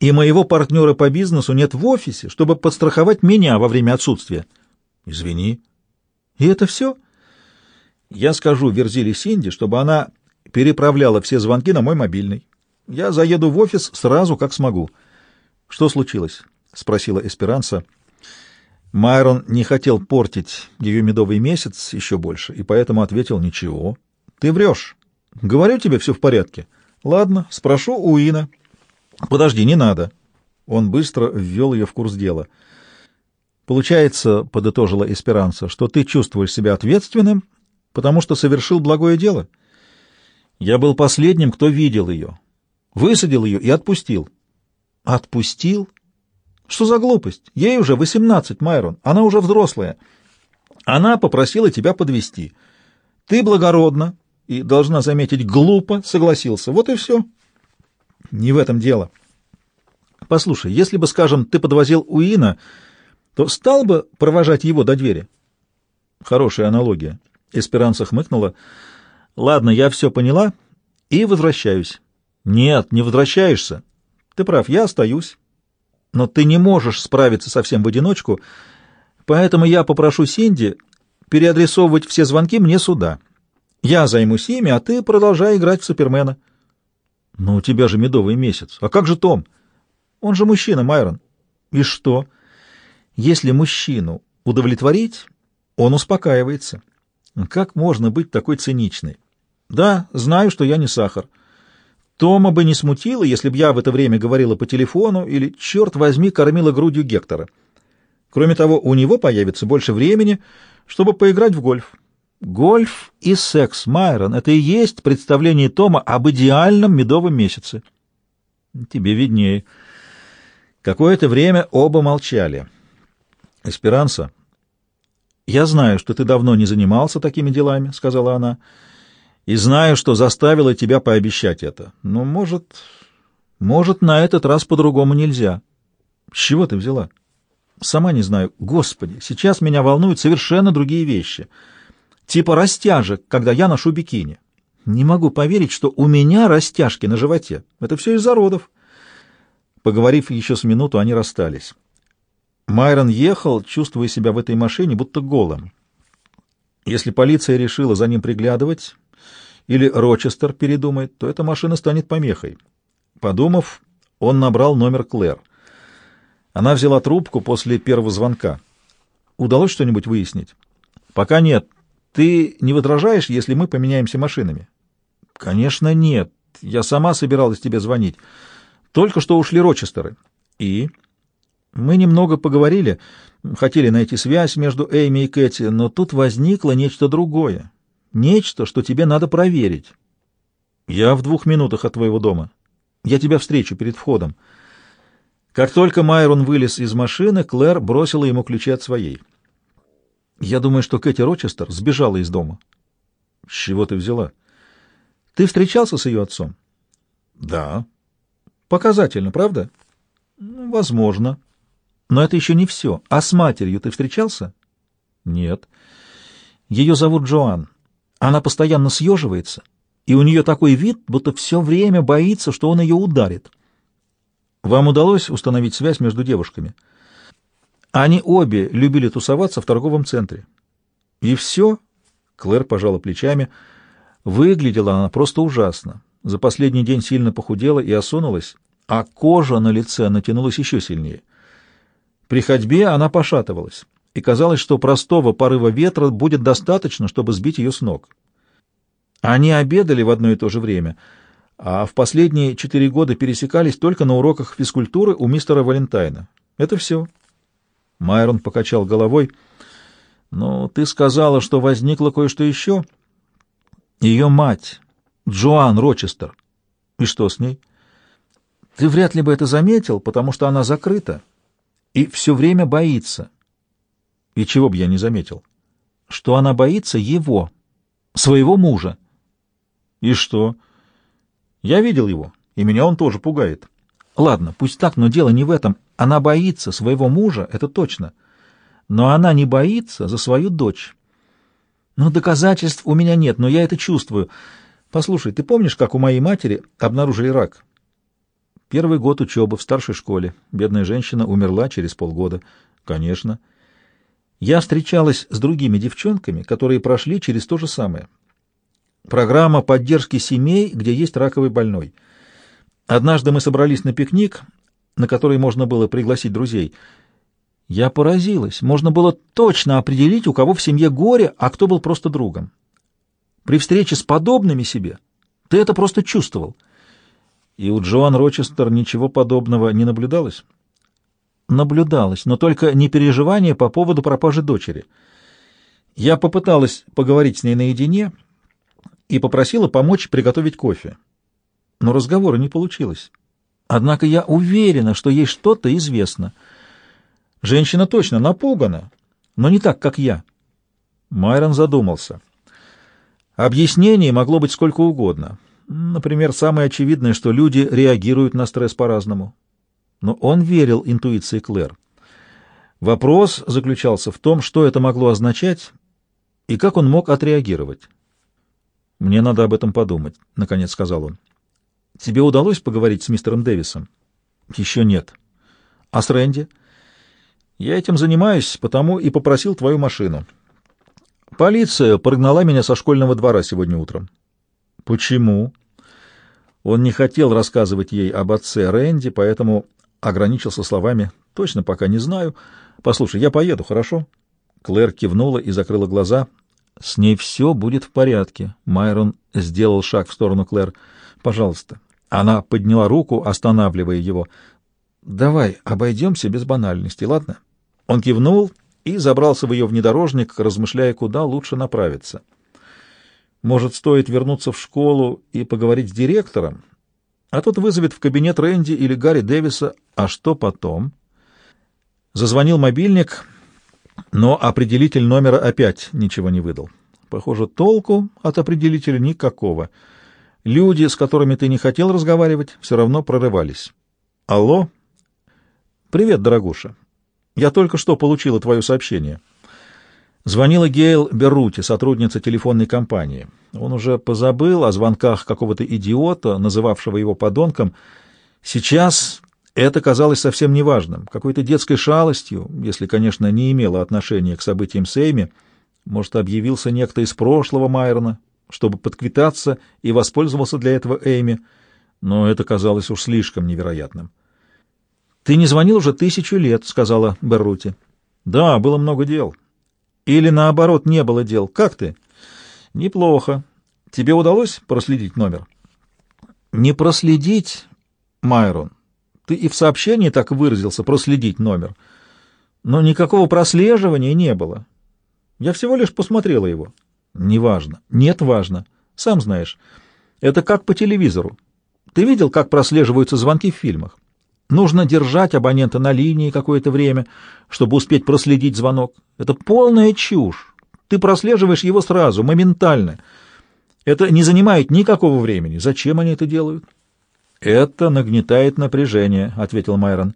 И моего партнера по бизнесу нет в офисе, чтобы подстраховать меня во время отсутствия. Извини. И это все? Я скажу Верзиле Синди, чтобы она переправляла все звонки на мой мобильный. Я заеду в офис сразу, как смогу. Что случилось? — спросила Эсперанса. Майрон не хотел портить ее медовый месяц еще больше, и поэтому ответил «Ничего». «Ты врешь. Говорю тебе, все в порядке. Ладно, спрошу у Ина». «Подожди, не надо». Он быстро ввел ее в курс дела. «Получается, — подытожила Эсперанса, — что ты чувствуешь себя ответственным, потому что совершил благое дело. Я был последним, кто видел ее. Высадил ее и отпустил». «Отпустил?» Что за глупость? Ей уже восемнадцать, Майрон. Она уже взрослая. Она попросила тебя подвести. Ты благородно и, должна заметить, глупо согласился. Вот и все. Не в этом дело. Послушай, если бы, скажем, ты подвозил Уина, то стал бы провожать его до двери? Хорошая аналогия. Эсперанца хмыкнула. Ладно, я все поняла и возвращаюсь. Нет, не возвращаешься. Ты прав, я остаюсь но ты не можешь справиться совсем в одиночку, поэтому я попрошу Синди переадресовывать все звонки мне сюда. Я займусь ими, а ты продолжай играть в Супермена. Но у тебя же медовый месяц. А как же Том? Он же мужчина, Майрон. И что? Если мужчину удовлетворить, он успокаивается. Как можно быть такой циничной? Да, знаю, что я не сахар. Тома бы не смутило, если б я в это время говорила по телефону или, черт возьми, кормила грудью Гектора. Кроме того, у него появится больше времени, чтобы поиграть в гольф. Гольф и секс, Майрон, это и есть представление Тома об идеальном медовом месяце. Тебе виднее. Какое-то время оба молчали. Эсперанса, я знаю, что ты давно не занимался такими делами, — сказала она, — и знаю, что заставила тебя пообещать это. Но, может, может, на этот раз по-другому нельзя. С чего ты взяла? Сама не знаю. Господи, сейчас меня волнуют совершенно другие вещи. Типа растяжек, когда я ношу бикини. Не могу поверить, что у меня растяжки на животе. Это все из-за родов. Поговорив еще с минуту, они расстались. Майрон ехал, чувствуя себя в этой машине будто голым. Если полиция решила за ним приглядывать, или Рочестер передумает, то эта машина станет помехой. Подумав, он набрал номер Клэр. Она взяла трубку после первого звонка. Удалось что-нибудь выяснить? Пока нет. Ты не возражаешь, если мы поменяемся машинами? Конечно, нет. Я сама собиралась тебе звонить. Только что ушли Рочестеры. И? Мы немного поговорили, хотели найти связь между Эйми и Кэти, но тут возникло нечто другое. Нечто, что тебе надо проверить. Я в двух минутах от твоего дома. Я тебя встречу перед входом. Как только Майрон вылез из машины, Клэр бросила ему ключи от своей. Я думаю, что Кэти Рочестер сбежала из дома. С чего ты взяла? Ты встречался с ее отцом? Да. Показательно, правда? Ну, возможно. Но это еще не все. А с матерью ты встречался? Нет. Ее зовут Джоан. Она постоянно съеживается, и у нее такой вид, будто все время боится, что он ее ударит. Вам удалось установить связь между девушками? Они обе любили тусоваться в торговом центре. И все, Клэр пожала плечами, выглядела она просто ужасно. За последний день сильно похудела и осунулась, а кожа на лице натянулась еще сильнее. При ходьбе она пошатывалась и казалось, что простого порыва ветра будет достаточно, чтобы сбить ее с ног. Они обедали в одно и то же время, а в последние четыре года пересекались только на уроках физкультуры у мистера Валентайна. Это все. Майрон покачал головой. «Но ты сказала, что возникло кое-что еще?» «Ее мать, Джоан Рочестер. И что с ней?» «Ты вряд ли бы это заметил, потому что она закрыта и все время боится». И чего бы я не заметил? Что она боится его, своего мужа. И что? Я видел его, и меня он тоже пугает. Ладно, пусть так, но дело не в этом. Она боится своего мужа, это точно. Но она не боится за свою дочь. Ну, доказательств у меня нет, но я это чувствую. Послушай, ты помнишь, как у моей матери обнаружили рак? Первый год учебы в старшей школе. Бедная женщина умерла через полгода. Конечно. Я встречалась с другими девчонками, которые прошли через то же самое. Программа поддержки семей, где есть раковый больной. Однажды мы собрались на пикник, на который можно было пригласить друзей. Я поразилась. Можно было точно определить, у кого в семье горе, а кто был просто другом. При встрече с подобными себе ты это просто чувствовал. И у Джоан Рочестер ничего подобного не наблюдалось? Наблюдалось, но только не переживание по поводу пропажи дочери. Я попыталась поговорить с ней наедине и попросила помочь приготовить кофе. Но разговора не получилось. Однако я уверена, что ей что-то известно. Женщина точно напугана, но не так, как я. Майрон задумался. Объяснений могло быть сколько угодно. Например, самое очевидное, что люди реагируют на стресс по-разному. Но он верил интуиции Клэр. Вопрос заключался в том, что это могло означать и как он мог отреагировать. «Мне надо об этом подумать», — наконец сказал он. «Тебе удалось поговорить с мистером Дэвисом?» «Еще нет». «А с Рэнди?» «Я этим занимаюсь, потому и попросил твою машину». Полиция прогнала меня со школьного двора сегодня утром. Почему? Он не хотел рассказывать ей об отце Рэнди, поэтому ограничился словами «Точно пока не знаю. Послушай, я поеду, хорошо?» Клэр кивнула и закрыла глаза. «С ней все будет в порядке». Майрон сделал шаг в сторону Клэр. «Пожалуйста». Она подняла руку, останавливая его. «Давай обойдемся без банальностей, ладно?» Он кивнул и забрался в ее внедорожник, размышляя, куда лучше направиться. Может, стоит вернуться в школу и поговорить с директором, а тот вызовет в кабинет Рэнди или Гарри Дэвиса, а что потом? Зазвонил мобильник, но определитель номера опять ничего не выдал. Похоже, толку от определителя никакого. Люди, с которыми ты не хотел разговаривать, все равно прорывались. Алло? Привет, дорогуша. Я только что получила твое сообщение. Звонила Гейл Берути, сотрудница телефонной компании. Он уже позабыл о звонках какого-то идиота, называвшего его подонком. Сейчас это казалось совсем неважным, какой-то детской шалостью, если, конечно, не имело отношения к событиям Сейми. Может, объявился некто из прошлого Майрона, чтобы подквитаться и воспользовался для этого Эйми, но это казалось уж слишком невероятным. «Ты не звонил уже тысячу лет», — сказала Беррути. «Да, было много дел». «Или, наоборот, не было дел. Как ты?» «Неплохо. Тебе удалось проследить номер?» «Не проследить, Майрон. Ты и в сообщении так выразился, проследить номер. Но никакого прослеживания не было. Я всего лишь посмотрела его». «Неважно. Нет, важно. Сам знаешь. Это как по телевизору. Ты видел, как прослеживаются звонки в фильмах? Нужно держать абонента на линии какое-то время, чтобы успеть проследить звонок. Это полная чушь. Ты прослеживаешь его сразу, моментально. Это не занимает никакого времени. Зачем они это делают? Это нагнетает напряжение, ответил Майрон.